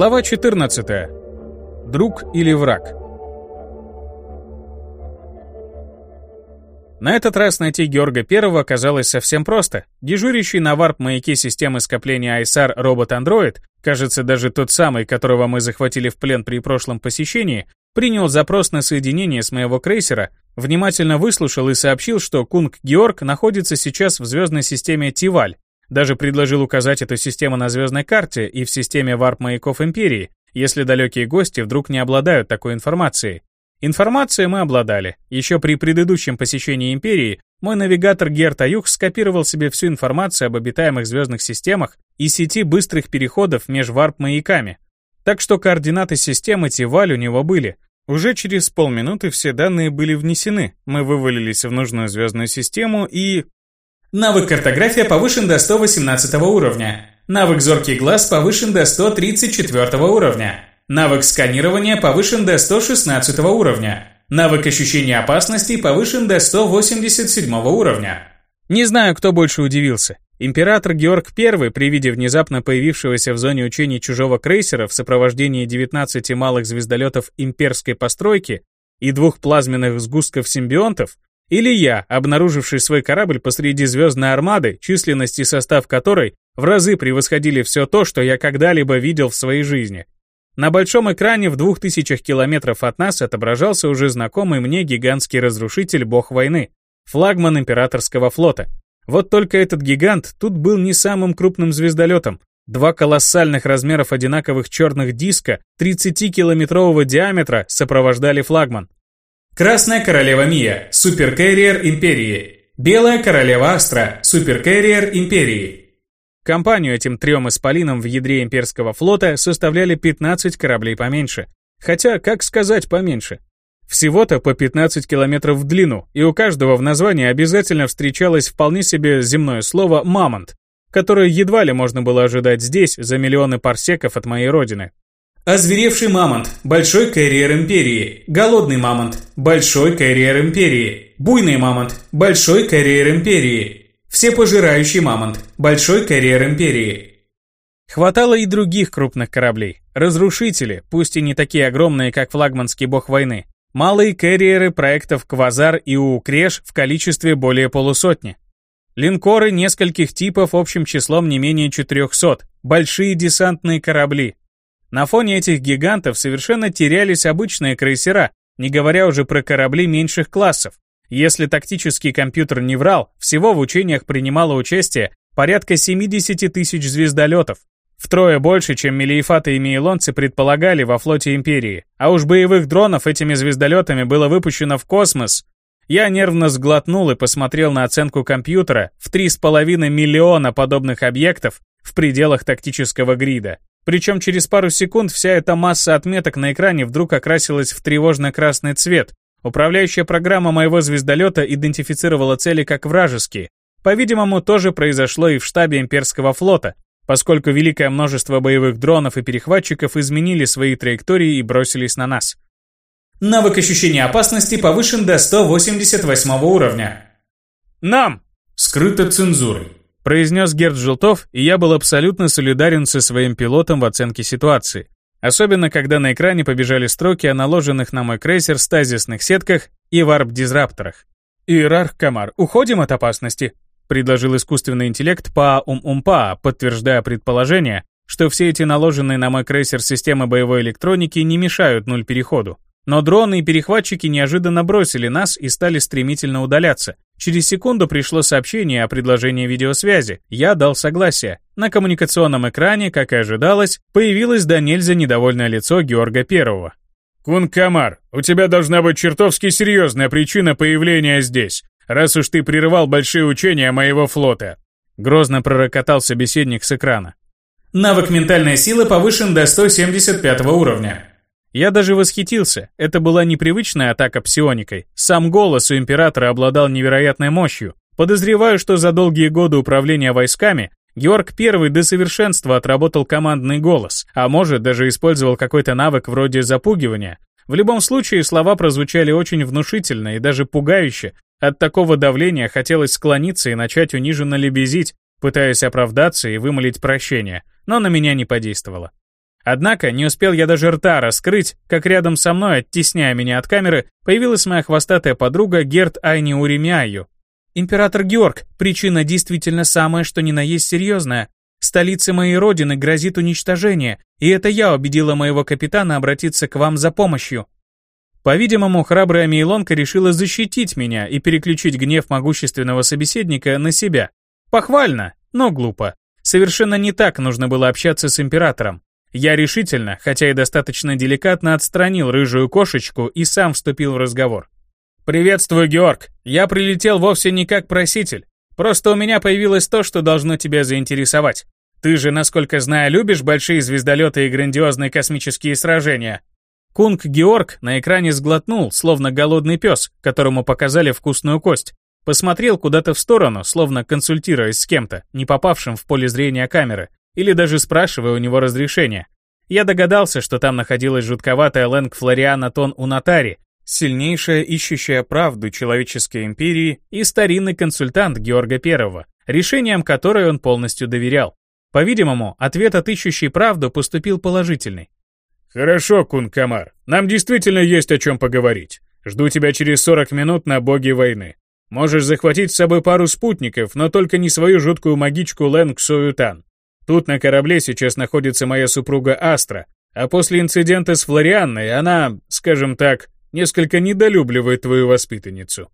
Глава 14. Друг или враг? На этот раз найти Георга Первого оказалось совсем просто. Дежурящий на варп-маяке системы скопления Айсар робот-андроид, кажется, даже тот самый, которого мы захватили в плен при прошлом посещении, принял запрос на соединение с моего крейсера, внимательно выслушал и сообщил, что Кунг Георг находится сейчас в звездной системе Тиваль, даже предложил указать эту систему на звездной карте и в системе варп-маяков Империи, если далекие гости вдруг не обладают такой информацией. Информацией мы обладали. Еще при предыдущем посещении Империи мой навигатор Герт Аюх скопировал себе всю информацию об обитаемых звездных системах и сети быстрых переходов между варп-маяками. Так что координаты системы Тиваль у него были. Уже через полминуты все данные были внесены, мы вывалились в нужную звездную систему и... Навык картография повышен до 118 уровня. Навык зоркий глаз повышен до 134 уровня. Навык сканирования повышен до 116 уровня. Навык ощущения опасности повышен до 187 уровня. Не знаю, кто больше удивился. Император Георг I при виде внезапно появившегося в зоне учений чужого крейсера в сопровождении 19 малых звездолетов имперской постройки и двух плазменных сгустков-симбионтов, или я, обнаруживший свой корабль посреди звездной армады, численность и состав которой в разы превосходили все то, что я когда-либо видел в своей жизни. На большом экране в двух тысячах километров от нас отображался уже знакомый мне гигантский разрушитель бог войны, флагман императорского флота. Вот только этот гигант тут был не самым крупным звездолетом. Два колоссальных размеров одинаковых черных диска 30-километрового диаметра сопровождали флагман. Красная королева Мия, суперкэрриер Империи. Белая королева Астра, суперкэрриер Империи. Компанию этим трем исполинам в ядре имперского флота составляли 15 кораблей поменьше. Хотя, как сказать поменьше? Всего-то по 15 километров в длину, и у каждого в названии обязательно встречалось вполне себе земное слово «мамонт», которое едва ли можно было ожидать здесь, за миллионы парсеков от моей родины. Озверевший мамонт, большой карьер империи. Голодный мамонт, большой карьер империи. Буйный мамонт, большой карьер империи. Всепожирающий мамонт, большой карьер империи. Хватало и других крупных кораблей. Разрушители, пусть и не такие огромные, как флагманский бог войны. Малые карьеры проектов «Квазар» и «Укреш» в количестве более полусотни. Линкоры нескольких типов общим числом не менее 400. Большие десантные корабли, на фоне этих гигантов совершенно терялись обычные крейсера, не говоря уже про корабли меньших классов. Если тактический компьютер не врал, всего в учениях принимало участие порядка 70 тысяч звездолетов. Втрое больше, чем Мелиефаты и Мейлонцы предполагали во флоте Империи. А уж боевых дронов этими звездолетами было выпущено в космос. Я нервно сглотнул и посмотрел на оценку компьютера в 3,5 миллиона подобных объектов в пределах тактического грида. Причем через пару секунд вся эта масса отметок на экране вдруг окрасилась в тревожно-красный цвет. Управляющая программа моего звездолета идентифицировала цели как вражеские. По-видимому, тоже произошло и в штабе имперского флота, поскольку великое множество боевых дронов и перехватчиков изменили свои траектории и бросились на нас. Навык ощущения опасности повышен до 188 уровня. Нам! Скрыто цензурой произнес Герд Желтов, и я был абсолютно солидарен со своим пилотом в оценке ситуации. Особенно, когда на экране побежали строки о наложенных на мой крейсер стазисных сетках и варп-дизрапторах. «Иерарх Камар, уходим от опасности», предложил искусственный интеллект Па-Ум-Ум-Па, подтверждая предположение, что все эти наложенные на мой крейсер системы боевой электроники не мешают нуль переходу. Но дроны и перехватчики неожиданно бросили нас и стали стремительно удаляться, Через секунду пришло сообщение о предложении видеосвязи. Я дал согласие. На коммуникационном экране, как и ожидалось, появилось до нельзя недовольное лицо Георга Первого. «Кун Камар, у тебя должна быть чертовски серьезная причина появления здесь, раз уж ты прерывал большие учения моего флота». Грозно пророкотал собеседник с экрана. Навык ментальной силы повышен до 175 уровня. Я даже восхитился. Это была непривычная атака псионикой. Сам голос у императора обладал невероятной мощью. Подозреваю, что за долгие годы управления войсками Георг I до совершенства отработал командный голос, а может даже использовал какой-то навык вроде запугивания. В любом случае слова прозвучали очень внушительно и даже пугающе. От такого давления хотелось склониться и начать униженно лебезить, пытаясь оправдаться и вымолить прощение, но на меня не подействовало. Однако не успел я даже рта раскрыть, как рядом со мной, оттесняя меня от камеры, появилась моя хвостатая подруга Герт Айни Уремяю. «Император Георг, причина действительно самая, что ни на есть серьезная. Столице моей родины грозит уничтожение, и это я убедила моего капитана обратиться к вам за помощью». По-видимому, храбрая Мейлонка решила защитить меня и переключить гнев могущественного собеседника на себя. Похвально, но глупо. Совершенно не так нужно было общаться с императором. Я решительно, хотя и достаточно деликатно отстранил рыжую кошечку и сам вступил в разговор. «Приветствую, Георг. Я прилетел вовсе не как проситель. Просто у меня появилось то, что должно тебя заинтересовать. Ты же, насколько знаю, любишь большие звездолеты и грандиозные космические сражения». Кунг Георг на экране сглотнул, словно голодный пес, которому показали вкусную кость. Посмотрел куда-то в сторону, словно консультируясь с кем-то, не попавшим в поле зрения камеры, или даже спрашивая у него разрешения. Я догадался, что там находилась жутковатая Лэнг Флориана Тон Унатари, сильнейшая ищущая правду человеческой империи и старинный консультант Георга I, решением которой он полностью доверял. По-видимому, ответ от ищущей правду поступил положительный. «Хорошо, Кун Камар, нам действительно есть о чем поговорить. Жду тебя через 40 минут на боге войны. Можешь захватить с собой пару спутников, но только не свою жуткую магичку Лэнг Соютан. Тут на корабле сейчас находится моя супруга Астра, а после инцидента с Флорианной она, скажем так, несколько недолюбливает твою воспитанницу.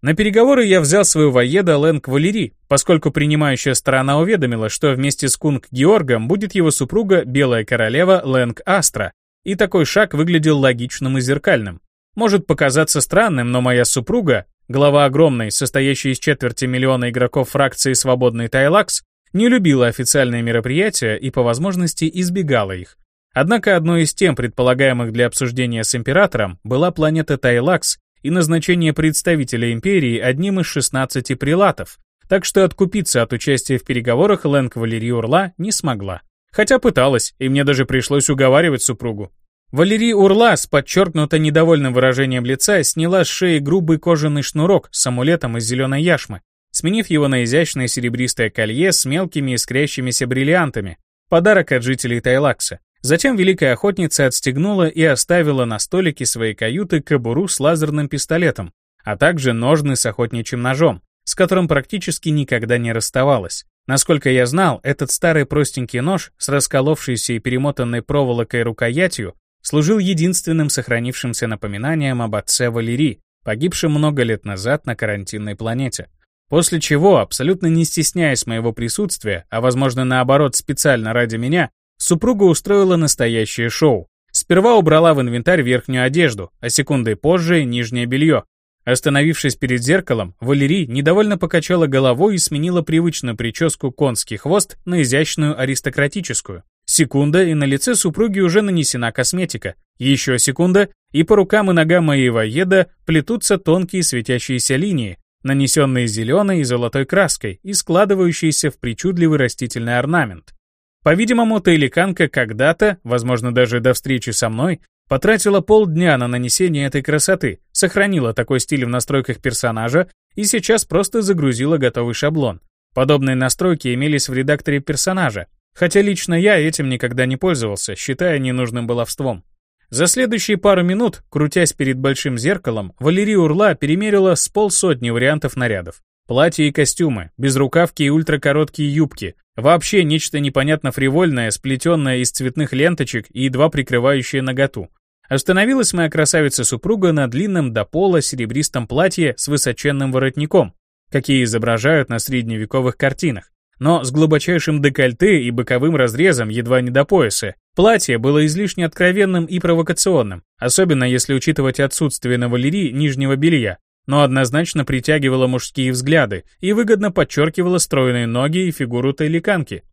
На переговоры я взял свою воеда Лэнг Валери, поскольку принимающая сторона уведомила, что вместе с Кунг Георгом будет его супруга Белая Королева Лэнг Астра, и такой шаг выглядел логичным и зеркальным. Может показаться странным, но моя супруга, глава огромной, состоящей из четверти миллиона игроков фракции «Свободный Тайлакс», не любила официальные мероприятия и по возможности избегала их. Однако одной из тем, предполагаемых для обсуждения с императором, была планета Тайлакс и назначение представителя империи одним из 16 прилатов, так что откупиться от участия в переговорах Лэнг Валерий Урла не смогла. Хотя пыталась, и мне даже пришлось уговаривать супругу. Валерий Урла с подчеркнуто недовольным выражением лица сняла с шеи грубый кожаный шнурок с амулетом из зеленой яшмы сменив его на изящное серебристое колье с мелкими искрящимися бриллиантами, подарок от жителей Тайлакса. Затем великая охотница отстегнула и оставила на столике своей каюты кобуру с лазерным пистолетом, а также ножны с охотничьим ножом, с которым практически никогда не расставалась. Насколько я знал, этот старый простенький нож с расколовшейся и перемотанной проволокой рукоятью служил единственным сохранившимся напоминанием об отце Валерии, погибшем много лет назад на карантинной планете. После чего, абсолютно не стесняясь моего присутствия, а возможно наоборот специально ради меня, супруга устроила настоящее шоу. Сперва убрала в инвентарь верхнюю одежду, а секундой позже нижнее белье. Остановившись перед зеркалом, Валерий недовольно покачала головой и сменила привычную прическу конский хвост на изящную аристократическую. Секунда, и на лице супруги уже нанесена косметика. Еще секунда, и по рукам и ногам моей воеда плетутся тонкие светящиеся линии, нанесенные зеленой и золотой краской и складывающиеся в причудливый растительный орнамент. По-видимому, Тейликанка когда-то, возможно даже до встречи со мной, потратила полдня на нанесение этой красоты, сохранила такой стиль в настройках персонажа и сейчас просто загрузила готовый шаблон. Подобные настройки имелись в редакторе персонажа, хотя лично я этим никогда не пользовался, считая ненужным баловством. За следующие пару минут, крутясь перед большим зеркалом, Валерия Урла перемерила с полсотни вариантов нарядов. Платья и костюмы, безрукавки и ультракороткие юбки, вообще нечто непонятно фривольное, сплетенное из цветных ленточек и едва прикрывающее наготу. Остановилась моя красавица-супруга на длинном до пола серебристом платье с высоченным воротником, какие изображают на средневековых картинах но с глубочайшим декольте и боковым разрезом едва не до пояса. Платье было излишне откровенным и провокационным, особенно если учитывать отсутствие на Валерии нижнего белья, но однозначно притягивало мужские взгляды и выгодно подчеркивало стройные ноги и фигуру тайликанки.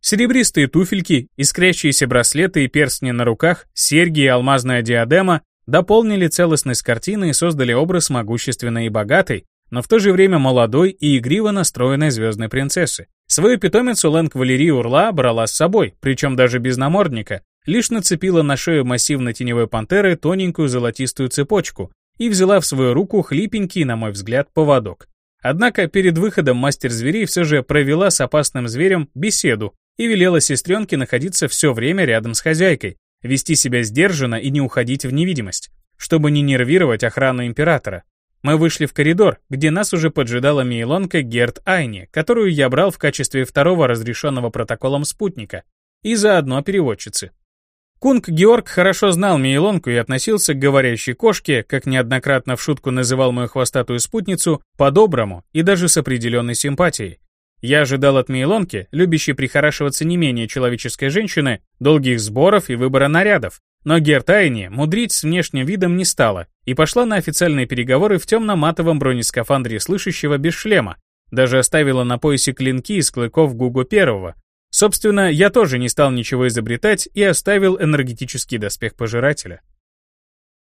Серебристые туфельки, искрящиеся браслеты и перстни на руках, серьги и алмазная диадема дополнили целостность картины и создали образ могущественной и богатой, но в то же время молодой и игриво настроенной звездной принцессы. Свою питомицу Лэнг Валерий Урла брала с собой, причем даже без намордника, лишь нацепила на шею массивной теневой пантеры тоненькую золотистую цепочку и взяла в свою руку хлипенький, на мой взгляд, поводок. Однако перед выходом мастер зверей все же провела с опасным зверем беседу, и велела сестренке находиться все время рядом с хозяйкой, вести себя сдержанно и не уходить в невидимость, чтобы не нервировать охрану императора. Мы вышли в коридор, где нас уже поджидала мейлонка Герт Айни, которую я брал в качестве второго разрешенного протоколом спутника, и заодно переводчицы. Кунг Георг хорошо знал Мейлонку и относился к говорящей кошке, как неоднократно в шутку называл мою хвостатую спутницу, по-доброму и даже с определенной симпатией. Я ожидал от Мейлонки, любящей прихорашиваться не менее человеческой женщины, долгих сборов и выбора нарядов. Но Гертайни мудрить с внешним видом не стала и пошла на официальные переговоры в темно-матовом бронескафандре слышащего без шлема. Даже оставила на поясе клинки из клыков Гугу Первого. Собственно, я тоже не стал ничего изобретать и оставил энергетический доспех пожирателя.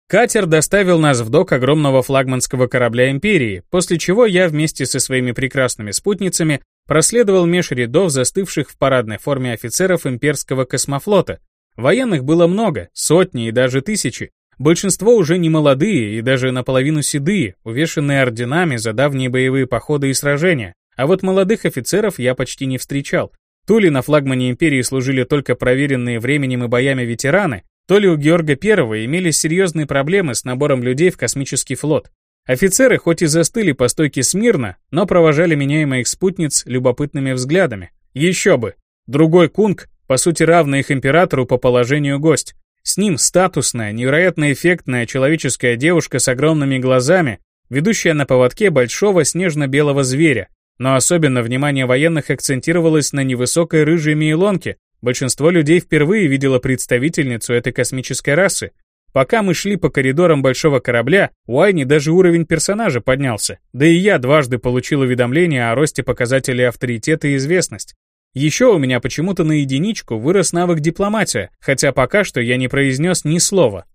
Катер доставил нас в док огромного флагманского корабля Империи, после чего я вместе со своими прекрасными спутницами проследовал меж рядов застывших в парадной форме офицеров имперского космофлота. Военных было много, сотни и даже тысячи. Большинство уже не молодые и даже наполовину седые, увешанные орденами за давние боевые походы и сражения. А вот молодых офицеров я почти не встречал. То ли на флагмане империи служили только проверенные временем и боями ветераны, то ли у Георга I имелись серьезные проблемы с набором людей в космический флот. Офицеры хоть и застыли по стойке смирно, но провожали меня и моих спутниц любопытными взглядами. Еще бы! Другой кунг, по сути равный их императору по положению гость. С ним статусная, невероятно эффектная человеческая девушка с огромными глазами, ведущая на поводке большого снежно-белого зверя. Но особенно внимание военных акцентировалось на невысокой рыжей мейлонке. Большинство людей впервые видело представительницу этой космической расы, Пока мы шли по коридорам большого корабля, у Айни даже уровень персонажа поднялся, да и я дважды получил уведомление о росте показателей авторитета и известность. Еще у меня почему-то на единичку вырос навык дипломатия, хотя пока что я не произнес ни слова.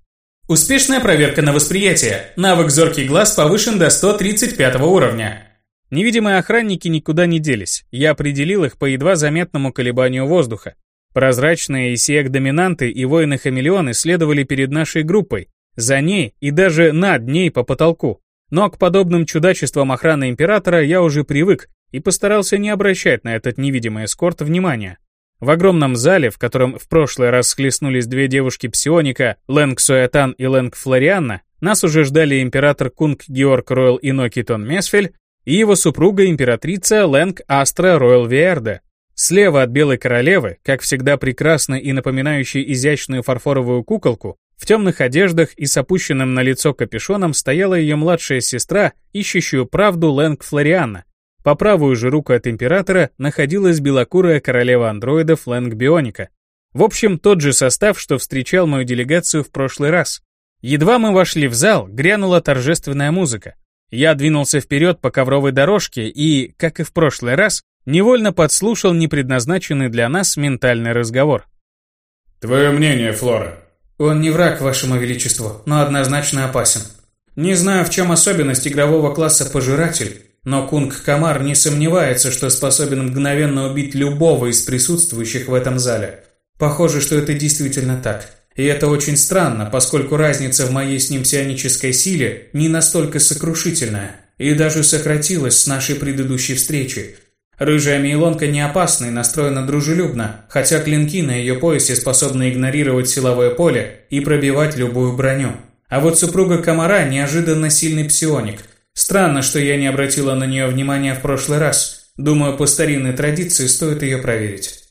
Успешная проверка на восприятие. Навык «Зоркий глаз» повышен до 135 уровня. Невидимые охранники никуда не делись. Я определил их по едва заметному колебанию воздуха. Прозрачные исиек-доминанты и воины-хамелеоны следовали перед нашей группой, за ней и даже над ней по потолку. Но к подобным чудачествам охраны Императора я уже привык и постарался не обращать на этот невидимый эскорт внимания. В огромном зале, в котором в прошлый раз схлестнулись две девушки псионика, Лэнг Суэтан и Лэнг Флорианна, нас уже ждали император Кунг Георг Ройл Инокитон Месфель и его супруга императрица Лэнг Астра Ройл Виэрде, Слева от Белой Королевы, как всегда прекрасной и напоминающей изящную фарфоровую куколку, в темных одеждах и с опущенным на лицо капюшоном стояла ее младшая сестра, ищущую правду Лэнг Флорианна. По правую же руку от императора находилась белокурая королева андроидов Лэнг Бионика. В общем, тот же состав, что встречал мою делегацию в прошлый раз. Едва мы вошли в зал, грянула торжественная музыка. Я двинулся вперед по ковровой дорожке и, как и в прошлый раз, невольно подслушал непредназначенный для нас ментальный разговор. «Твое мнение, Флора?» «Он не враг, вашему величеству, но однозначно опасен. Не знаю, в чем особенность игрового класса «Пожиратель», но Кунг Камар не сомневается, что способен мгновенно убить любого из присутствующих в этом зале. Похоже, что это действительно так. И это очень странно, поскольку разница в моей с ним псионической силе не настолько сокрушительная и даже сократилась с нашей предыдущей встречи, Рыжая мейлонка не опасна и настроена дружелюбно, хотя клинки на ее поясе способны игнорировать силовое поле и пробивать любую броню. А вот супруга комара неожиданно сильный псионик. Странно, что я не обратила на нее внимания в прошлый раз. Думаю, по старинной традиции стоит ее проверить.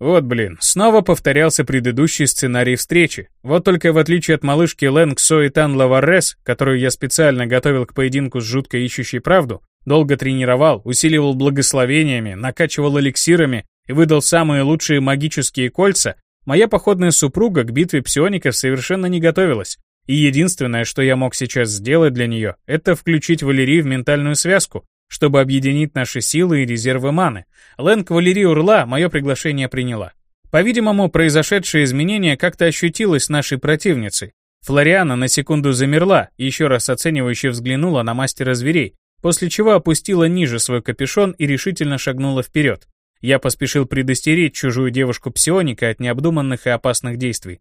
Вот блин, снова повторялся предыдущий сценарий встречи. Вот только в отличие от малышки Лэнг Соитан Лаваррес, которую я специально готовил к поединку с жутко ищущей правду, Долго тренировал, усиливал благословениями, накачивал эликсирами и выдал самые лучшие магические кольца, моя походная супруга к битве псиоников совершенно не готовилась. И единственное, что я мог сейчас сделать для нее, это включить Валерий в ментальную связку, чтобы объединить наши силы и резервы маны. Лэнг Валерий Урла мое приглашение приняла. По-видимому, произошедшее изменение как-то ощутилось нашей противницей. Флориана на секунду замерла, еще раз оценивающе взглянула на мастера зверей, после чего опустила ниже свой капюшон и решительно шагнула вперед. Я поспешил предостеречь чужую девушку-псионика от необдуманных и опасных действий.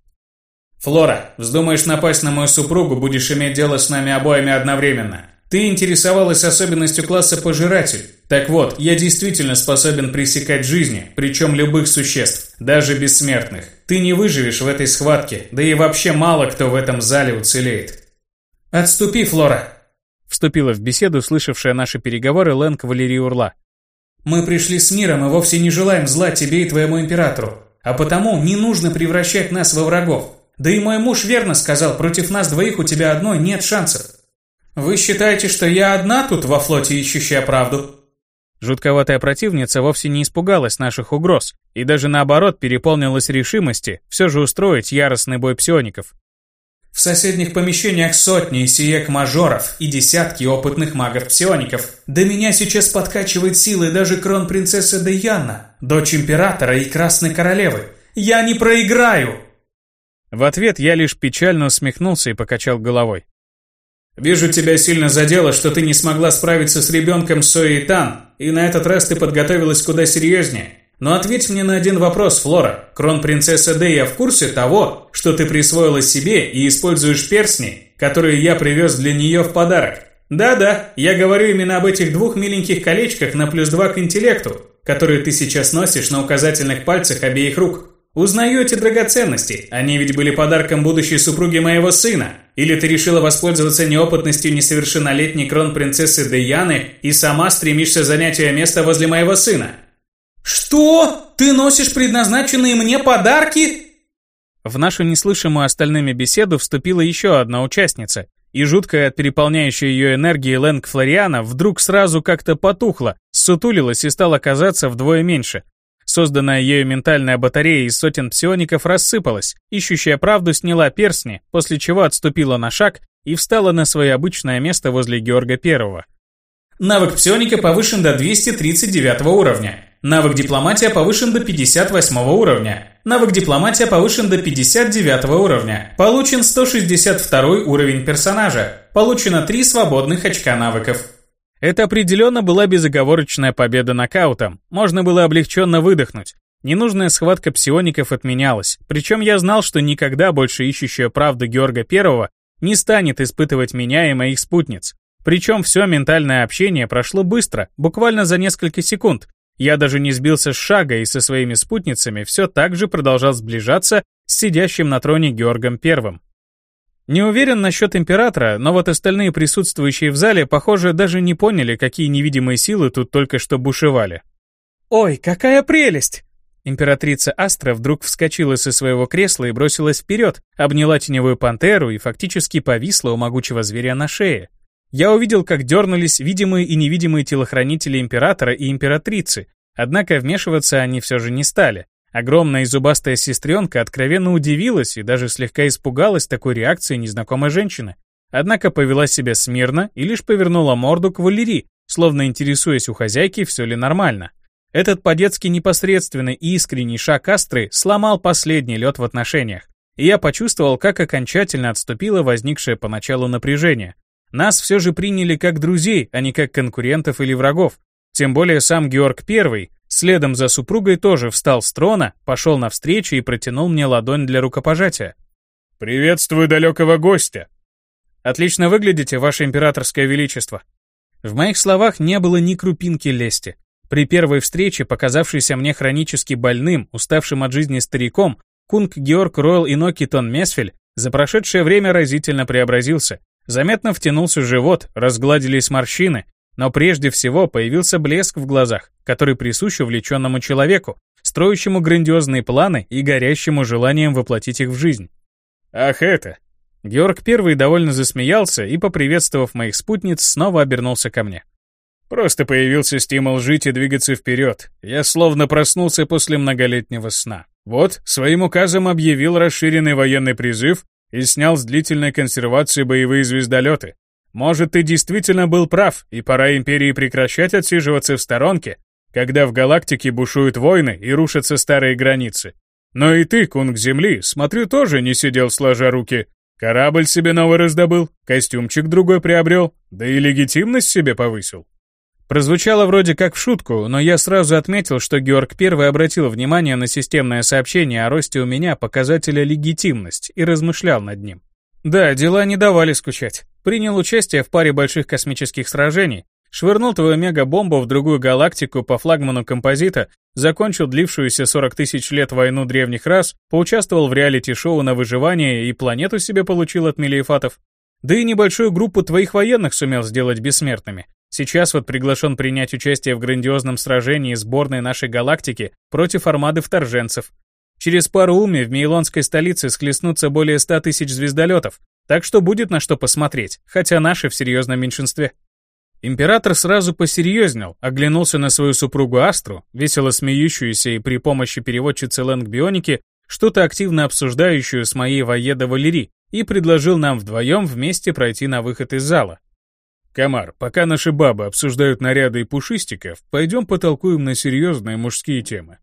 «Флора, вздумаешь напасть на мою супругу, будешь иметь дело с нами обоими одновременно. Ты интересовалась особенностью класса пожиратель. Так вот, я действительно способен пресекать жизни, причем любых существ, даже бессмертных. Ты не выживешь в этой схватке, да и вообще мало кто в этом зале уцелеет. Отступи, Флора. Вступила в беседу слышавшая наши переговоры Лэнг Валерий Урла. Мы пришли с миром и вовсе не желаем зла тебе и твоему императору. А потому не нужно превращать нас во врагов. Да и мой муж верно сказал, против нас двоих у тебя одной нет шансов. Вы считаете, что я одна тут во флоте ищущая правду? Жутковатая противница вовсе не испугалась наших угроз и даже наоборот переполнилась решимости все же устроить яростный бой псиоников. В соседних помещениях сотни сиек-мажоров и десятки опытных магов-псиоников. До меня сейчас подкачивает силы даже крон-принцесса Деяна, дочь императора и Красной Королевы. Я не проиграю!» В ответ я лишь печально усмехнулся и покачал головой. «Вижу, тебя сильно задело, что ты не смогла справиться с ребенком Сои Тан, и на этот раз ты подготовилась куда серьезнее. Но ответь мне на один вопрос, Флора. Кронпринцесса Дея в курсе того, что ты присвоила себе и используешь перстни, которые я привез для нее в подарок? Да-да, я говорю именно об этих двух миленьких колечках на плюс два к интеллекту, которые ты сейчас носишь на указательных пальцах обеих рук. Узнаю эти драгоценности, они ведь были подарком будущей супруги моего сына. Или ты решила воспользоваться неопытностью несовершеннолетней кронпринцессы Деяны и сама стремишься занять ее место возле моего сына? «Что? Ты носишь предназначенные мне подарки?» В нашу неслышимую остальными беседу вступила еще одна участница, и жуткая от переполняющей ее энергии Лэнг Флориана вдруг сразу как-то потухла, сутулилась и стала казаться вдвое меньше. Созданная ею ментальная батарея из сотен псиоников рассыпалась, ищущая правду сняла перстни, после чего отступила на шаг и встала на свое обычное место возле Георга Первого. Навык псионика повышен до 239 уровня. Навык дипломатия повышен до 58 уровня. Навык дипломатия повышен до 59 уровня. Получен 162 уровень персонажа. Получено 3 свободных очка навыков. Это определенно была безоговорочная победа нокаутом. Можно было облегченно выдохнуть. Ненужная схватка псиоников отменялась. Причем я знал, что никогда больше ищущая правду Георга Первого не станет испытывать меня и моих спутниц. Причем все ментальное общение прошло быстро, буквально за несколько секунд, я даже не сбился с шага и со своими спутницами все так же продолжал сближаться с сидящим на троне Георгом Первым. Не уверен насчет императора, но вот остальные присутствующие в зале, похоже, даже не поняли, какие невидимые силы тут только что бушевали. «Ой, какая прелесть!» Императрица Астра вдруг вскочила со своего кресла и бросилась вперед, обняла теневую пантеру и фактически повисла у могучего зверя на шее. Я увидел, как дернулись видимые и невидимые телохранители императора и императрицы, однако вмешиваться они все же не стали. Огромная и зубастая сестренка откровенно удивилась и даже слегка испугалась такой реакции незнакомой женщины. Однако повела себя смирно и лишь повернула морду к Валерии, словно интересуясь у хозяйки, все ли нормально. Этот по-детски непосредственный и искренний шаг Астры сломал последний лед в отношениях, и я почувствовал, как окончательно отступило возникшее поначалу напряжение. Нас все же приняли как друзей, а не как конкурентов или врагов. Тем более сам Георг I, следом за супругой, тоже встал с трона, пошел навстречу и протянул мне ладонь для рукопожатия. «Приветствую далекого гостя!» «Отлично выглядите, ваше императорское величество!» В моих словах не было ни крупинки лести. При первой встрече, показавшейся мне хронически больным, уставшим от жизни стариком, кунг Георг Ройл Инокитон Месфель за прошедшее время разительно преобразился. Заметно втянулся живот, разгладились морщины, но прежде всего появился блеск в глазах, который присущ увлеченному человеку, строящему грандиозные планы и горящему желанием воплотить их в жизнь. «Ах это!» Георг Первый довольно засмеялся и, поприветствовав моих спутниц, снова обернулся ко мне. «Просто появился стимул жить и двигаться вперед. Я словно проснулся после многолетнего сна. Вот, своим указом объявил расширенный военный призыв и снял с длительной консервации боевые звездолеты. Может, ты действительно был прав, и пора Империи прекращать отсиживаться в сторонке, когда в галактике бушуют войны и рушатся старые границы. Но и ты, кунг Земли, смотрю, тоже не сидел сложа руки. Корабль себе новый раздобыл, костюмчик другой приобрел, да и легитимность себе повысил. Прозвучало вроде как в шутку, но я сразу отметил, что Георг Первый обратил внимание на системное сообщение о росте у меня показателя легитимность и размышлял над ним. Да, дела не давали скучать. Принял участие в паре больших космических сражений, швырнул твою мегабомбу в другую галактику по флагману композита, закончил длившуюся 40 тысяч лет войну древних рас, поучаствовал в реалити-шоу на выживание и планету себе получил от мелиефатов. Да и небольшую группу твоих военных сумел сделать бессмертными. Сейчас вот приглашен принять участие в грандиозном сражении сборной нашей галактики против армады вторженцев. Через пару уми в Мейлонской столице схлестнутся более 100 тысяч звездолетов, так что будет на что посмотреть, хотя наши в серьезном меньшинстве. Император сразу посерьезнел, оглянулся на свою супругу Астру, весело смеющуюся и при помощи переводчицы Лэнг-бионики, что-то активно обсуждающую с моей воеда Валерий, и предложил нам вдвоем вместе пройти на выход из зала. «Комар, пока наши бабы обсуждают наряды и пушистиков, пойдем потолкуем на серьезные мужские темы».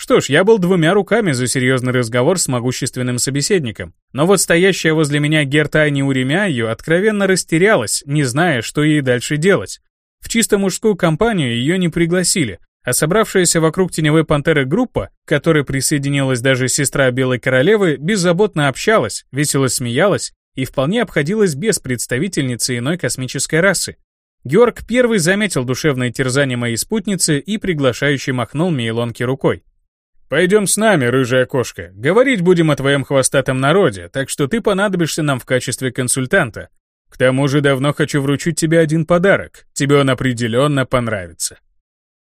Что ж, я был двумя руками за серьезный разговор с могущественным собеседником. Но вот стоящая возле меня Гертайни Уремяю откровенно растерялась, не зная, что ей дальше делать. В чисто мужскую компанию ее не пригласили, а собравшаяся вокруг теневой пантеры группа, к которой присоединилась даже сестра Белой Королевы, беззаботно общалась, весело смеялась и вполне обходилась без представительницы иной космической расы. Георг первый заметил душевное терзание моей спутницы и приглашающий махнул Мейлонке рукой. «Пойдем с нами, рыжая кошка. Говорить будем о твоем хвостатом народе, так что ты понадобишься нам в качестве консультанта. К тому же давно хочу вручить тебе один подарок. Тебе он определенно понравится».